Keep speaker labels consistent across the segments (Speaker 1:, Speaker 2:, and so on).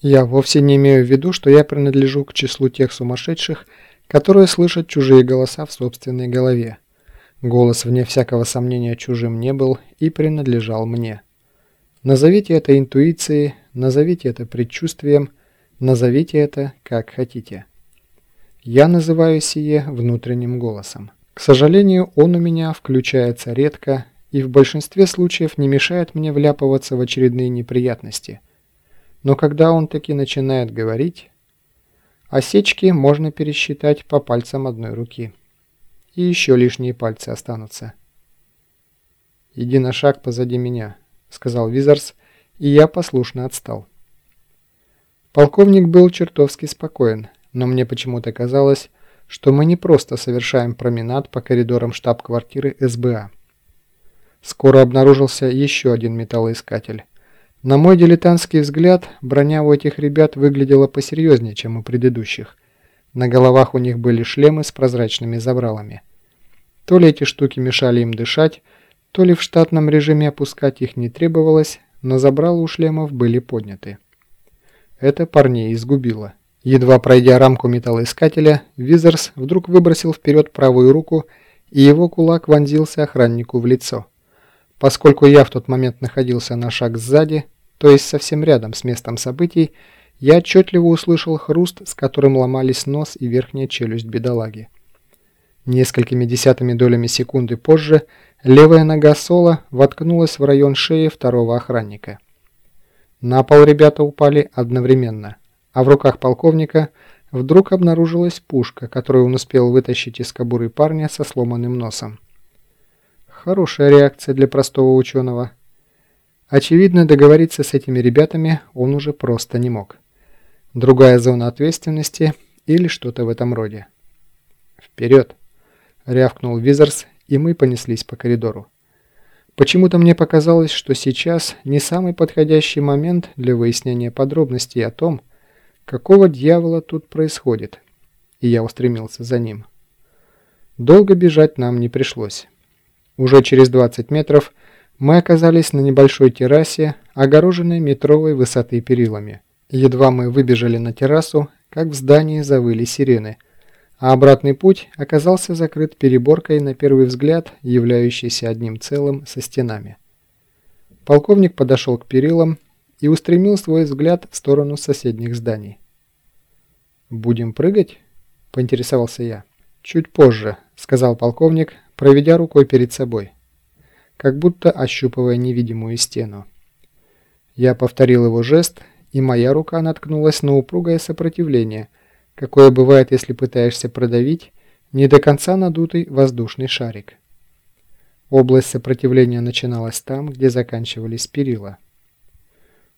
Speaker 1: Я вовсе не имею в виду, что я принадлежу к числу тех сумасшедших, которые слышат чужие голоса в собственной голове. Голос, вне всякого сомнения, чужим не был и принадлежал мне. Назовите это интуицией, назовите это предчувствием, назовите это как хотите. Я называю сие внутренним голосом. К сожалению, он у меня включается редко и в большинстве случаев не мешает мне вляпываться в очередные неприятности – но когда он таки начинает говорить, осечки можно пересчитать по пальцам одной руки. И еще лишние пальцы останутся. «Иди на шаг позади меня», — сказал Визарс, и я послушно отстал. Полковник был чертовски спокоен, но мне почему-то казалось, что мы не просто совершаем променад по коридорам штаб-квартиры СБА. Скоро обнаружился еще один металлоискатель — на мой дилетантский взгляд, броня у этих ребят выглядела посерьезнее, чем у предыдущих. На головах у них были шлемы с прозрачными забралами. То ли эти штуки мешали им дышать, то ли в штатном режиме опускать их не требовалось, но забралы у шлемов были подняты. Это парней изгубило. Едва пройдя рамку металлоискателя, Визерс вдруг выбросил вперед правую руку, и его кулак вонзился охраннику в лицо. Поскольку я в тот момент находился на шаг сзади, то есть совсем рядом с местом событий, я отчетливо услышал хруст, с которым ломались нос и верхняя челюсть бедолаги. Несколькими десятыми долями секунды позже левая нога Сола воткнулась в район шеи второго охранника. На пол ребята упали одновременно, а в руках полковника вдруг обнаружилась пушка, которую он успел вытащить из кобуры парня со сломанным носом. Хорошая реакция для простого ученого. Очевидно, договориться с этими ребятами он уже просто не мог. Другая зона ответственности или что-то в этом роде. «Вперед!» — рявкнул Визерс, и мы понеслись по коридору. Почему-то мне показалось, что сейчас не самый подходящий момент для выяснения подробностей о том, какого дьявола тут происходит, и я устремился за ним. Долго бежать нам не пришлось. Уже через 20 метров мы оказались на небольшой террасе, огороженной метровой высоты перилами. Едва мы выбежали на террасу, как в здании завыли сирены, а обратный путь оказался закрыт переборкой на первый взгляд, являющейся одним целым со стенами. Полковник подошел к перилам и устремил свой взгляд в сторону соседних зданий. «Будем прыгать?» – поинтересовался я. «Чуть позже», – сказал полковник, проведя рукой перед собой, как будто ощупывая невидимую стену. Я повторил его жест, и моя рука наткнулась на упругое сопротивление, какое бывает, если пытаешься продавить не до конца надутый воздушный шарик. Область сопротивления начиналась там, где заканчивались перила.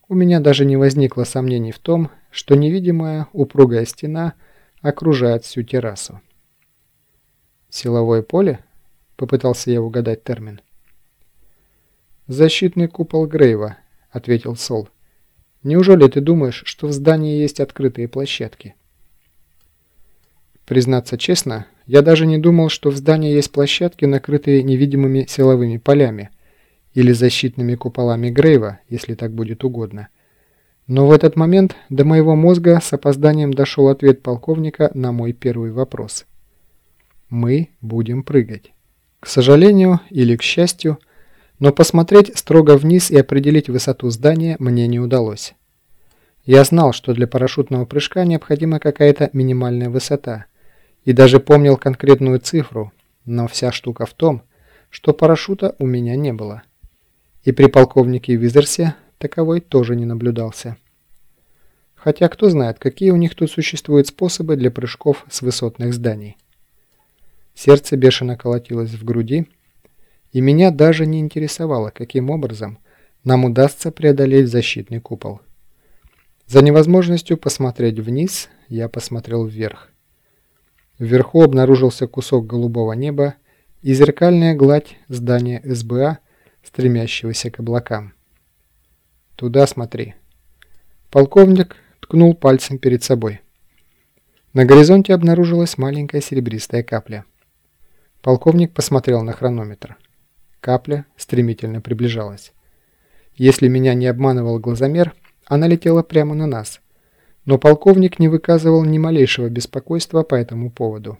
Speaker 1: У меня даже не возникло сомнений в том, что невидимая упругая стена окружает всю террасу. «Силовое поле?» Попытался я угадать термин. «Защитный купол Грейва», — ответил Сол. «Неужели ты думаешь, что в здании есть открытые площадки?» Признаться честно, я даже не думал, что в здании есть площадки, накрытые невидимыми силовыми полями или защитными куполами Грейва, если так будет угодно. Но в этот момент до моего мозга с опозданием дошел ответ полковника на мой первый вопрос. «Мы будем прыгать». К сожалению или к счастью, но посмотреть строго вниз и определить высоту здания мне не удалось. Я знал, что для парашютного прыжка необходима какая-то минимальная высота, и даже помнил конкретную цифру, но вся штука в том, что парашюта у меня не было. И при полковнике Визерсе таковой тоже не наблюдался. Хотя кто знает, какие у них тут существуют способы для прыжков с высотных зданий. Сердце бешено колотилось в груди, и меня даже не интересовало, каким образом нам удастся преодолеть защитный купол. За невозможностью посмотреть вниз, я посмотрел вверх. Вверху обнаружился кусок голубого неба и зеркальная гладь здания СБА, стремящегося к облакам. «Туда смотри». Полковник ткнул пальцем перед собой. На горизонте обнаружилась маленькая серебристая капля. Полковник посмотрел на хронометр. Капля стремительно приближалась. Если меня не обманывал глазомер, она летела прямо на нас, Но полковник не выказывал ни малейшего беспокойства по этому поводу.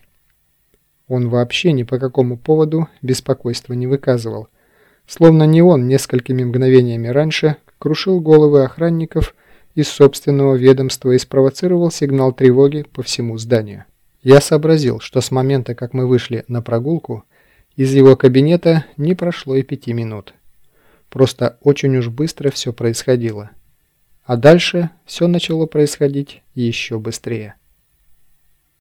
Speaker 1: Он вообще ни по какому поводу беспокойства не выказывал, словно не он несколькими мгновениями раньше крушил головы охранников из собственного ведомства и спровоцировал сигнал тревоги по всему зданию. Я сообразил, что с момента, как мы вышли на прогулку, из его кабинета не прошло и пяти минут. Просто очень уж быстро все происходило. А дальше все начало происходить еще быстрее.